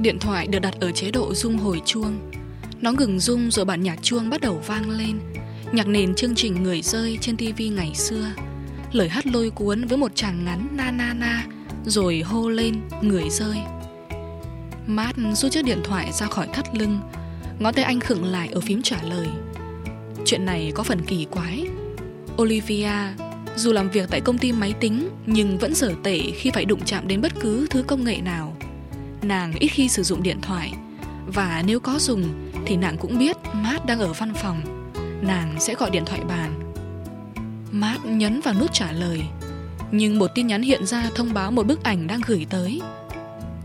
Điện thoại được đặt ở chế độ rung hồi chuông. Nó ngừng rung rồi bản nhạc chuông bắt đầu vang lên. Nhạc nền chương trình Người rơi trên tivi ngày xưa. Lời hát lôi cuốn với một chàng ngắn na na na, Rồi hô lên, người rơi. Matt rút chiếc điện thoại ra khỏi thắt lưng. Ngón tay anh khựng lại ở phím trả lời. Chuyện này có phần kỳ quái. Olivia, dù làm việc tại công ty máy tính, Nhưng vẫn dở tệ khi phải đụng chạm đến bất cứ thứ công nghệ nào. Nàng ít khi sử dụng điện thoại. Và nếu có dùng, Thì nàng cũng biết mát đang ở văn phòng. Nàng sẽ gọi điện thoại bàn. Mát nhấn vào nút trả lời. Nhưng một tin nhắn hiện ra thông báo một bức ảnh đang gửi tới.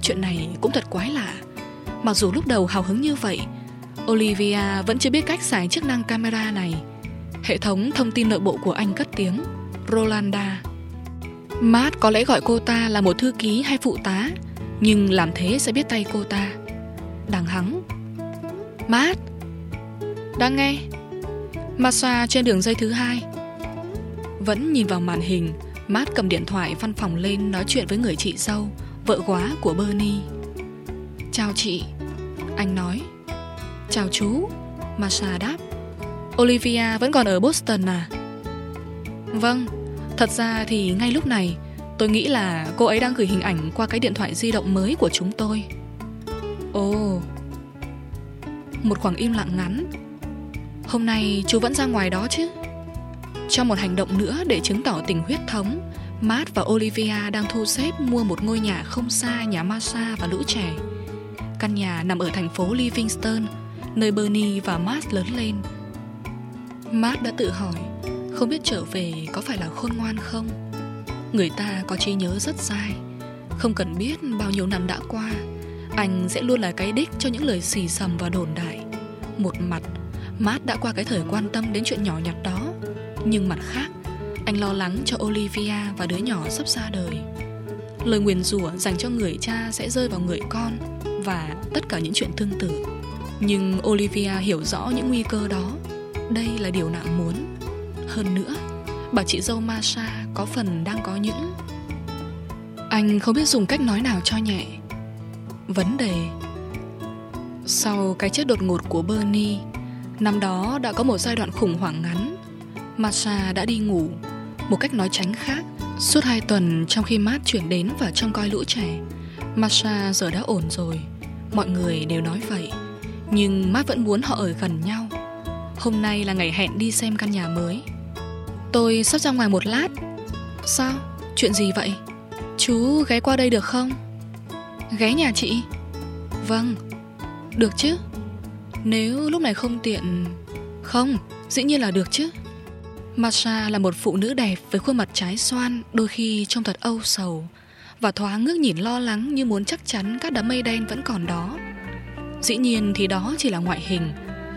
Chuyện này cũng thật quái lạ. Mặc dù lúc đầu hào hứng như vậy, Olivia vẫn chưa biết cách xài chức năng camera này. Hệ thống thông tin nội bộ của anh cất tiếng, Rolanda. Mát có lẽ gọi cô ta là một thư ký hay phụ tá. Nhưng làm thế sẽ biết tay cô ta. Đằng hắng. Matt Đang nghe. Masha trên đường dây thứ hai. Vẫn nhìn vào màn hình Matt cầm điện thoại văn phòng lên Nói chuyện với người chị dâu Vợ quá của Bernie. Chào chị. Anh nói. Chào chú. Masha đáp. Olivia vẫn còn ở Boston à? Vâng Thật ra thì ngay lúc này Tôi nghĩ là cô ấy đang gửi hình ảnh Qua cái điện thoại di động mới của chúng tôi. Ồ. Một khoảng im lặng ngắn. Hôm nay chú vẫn ra ngoài đó chứ? Trong một hành động nữa để chứng tỏ tình huyết thống, Matt và Olivia đang thu xếp mua một ngôi nhà không xa nhà Masha và lũ trẻ. Căn nhà nằm ở thành phố Livingston, Nơi Bernie và Matt lớn lên. Matt đã tự hỏi Không biết trở về có phải là khôn ngoan không? Người ta có trí nhớ rất dài Không cần biết bao nhiêu năm đã qua, Anh sẽ luôn là cái đích cho những lời xì xầm và đồn đại. Một mặt, Matt đã qua cái thời quan tâm đến chuyện nhỏ nhặt đó. Nhưng mặt khác, Anh lo lắng cho Olivia và đứa nhỏ sắp ra đời. Lời nguyền rủa dành cho người cha sẽ rơi vào người con Và tất cả những chuyện tương tự. Nhưng Olivia hiểu rõ những nguy cơ đó. Đây là điều nàng muốn. Hơn nữa Bà chị dâu Masha có phần đang có những. Anh không biết dùng cách nói nào cho nhẹ. Vấn đề. Sau cái chết đột ngột của Bernie, Năm đó đã có một giai đoạn khủng hoảng ngắn. Masha đã đi ngủ Một cách nói tránh khác. Suốt hai tuần trong khi Matt chuyển đến và trông coi lũ trẻ, Masha giờ đã ổn rồi. Mọi người đều nói vậy, Nhưng Matt vẫn muốn họ ở gần nhau. Hôm nay là ngày hẹn đi xem căn nhà mới. Tôi sắp ra ngoài một lát Sao? Chuyện gì vậy? Chú ghé qua đây được không? Ghé nhà chị? Vâng Được chứ? Nếu lúc này không tiện Không, dĩ nhiên là được chứ Masha là một phụ nữ đẹp với khuôn mặt trái xoan Đôi khi trông thật âu sầu Và thoáng ngước nhìn lo lắng như muốn chắc chắn các đám mây đen vẫn còn đó Dĩ nhiên thì đó chỉ là ngoại hình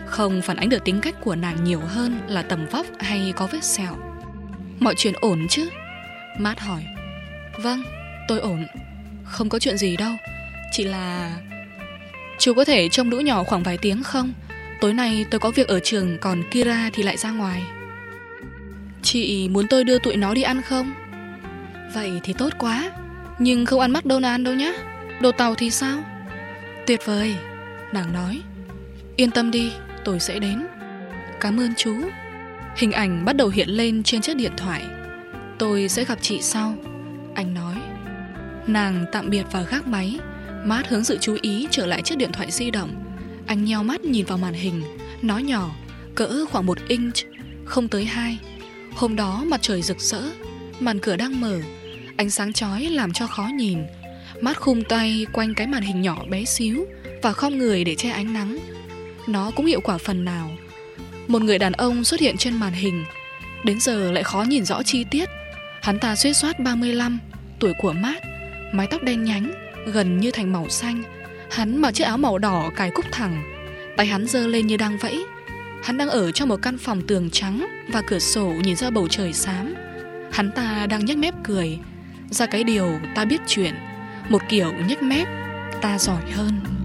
không phản ánh được tính cách của nàng nhiều hơn là tầm vóc hay có vết sẹo Mọi chuyện ổn chứ? Mát hỏi. Vâng, tôi ổn. Không có chuyện gì đâu. Chỉ là... Chú có thể trông lũ nhỏ khoảng vài tiếng không? Tối nay tôi có việc ở trường Còn Kira thì lại ra ngoài. Chị muốn tôi đưa tụi nó đi ăn không? Vậy thì tốt quá. Nhưng không ăn McDonald's đâu nhá. Đồ tàu thì sao? Tuyệt vời Nàng nói. Yên tâm đi tôi sẽ đến. Cảm ơn chú. Hình ảnh bắt đầu hiện lên trên chiếc điện thoại. Tôi sẽ gặp chị sau. Anh nói. Nàng tạm biệt và gác máy. Mát hướng sự chú ý trở lại chiếc điện thoại di động. Anh nheo mắt nhìn vào màn hình Nó nhỏ, Cỡ khoảng một inch, Không tới hai. Hôm đó mặt trời rực rỡ, Màn cửa đang mở. Ánh sáng chói làm cho khó nhìn. Mát khung tay quanh cái màn hình nhỏ bé xíu Và khom người để che ánh nắng. Nó cũng hiệu quả phần nào. Một người đàn ông xuất hiện trên màn hình. Đến giờ lại khó nhìn rõ chi tiết. Hắn ta suýt soát 35 Tuổi của mát Mái tóc đen nhánh, Gần như thành màu xanh. Hắn mặc chiếc áo màu đỏ cài cúc thẳng. Tay hắn giơ lên như đang vẫy. Hắn đang ở trong một căn phòng tường trắng Và cửa sổ nhìn ra bầu trời xám. Hắn ta đang nhếch mép cười. Ra cái điều ta biết chuyện. Một kiểu nhếch mép, Ta giỏi hơn.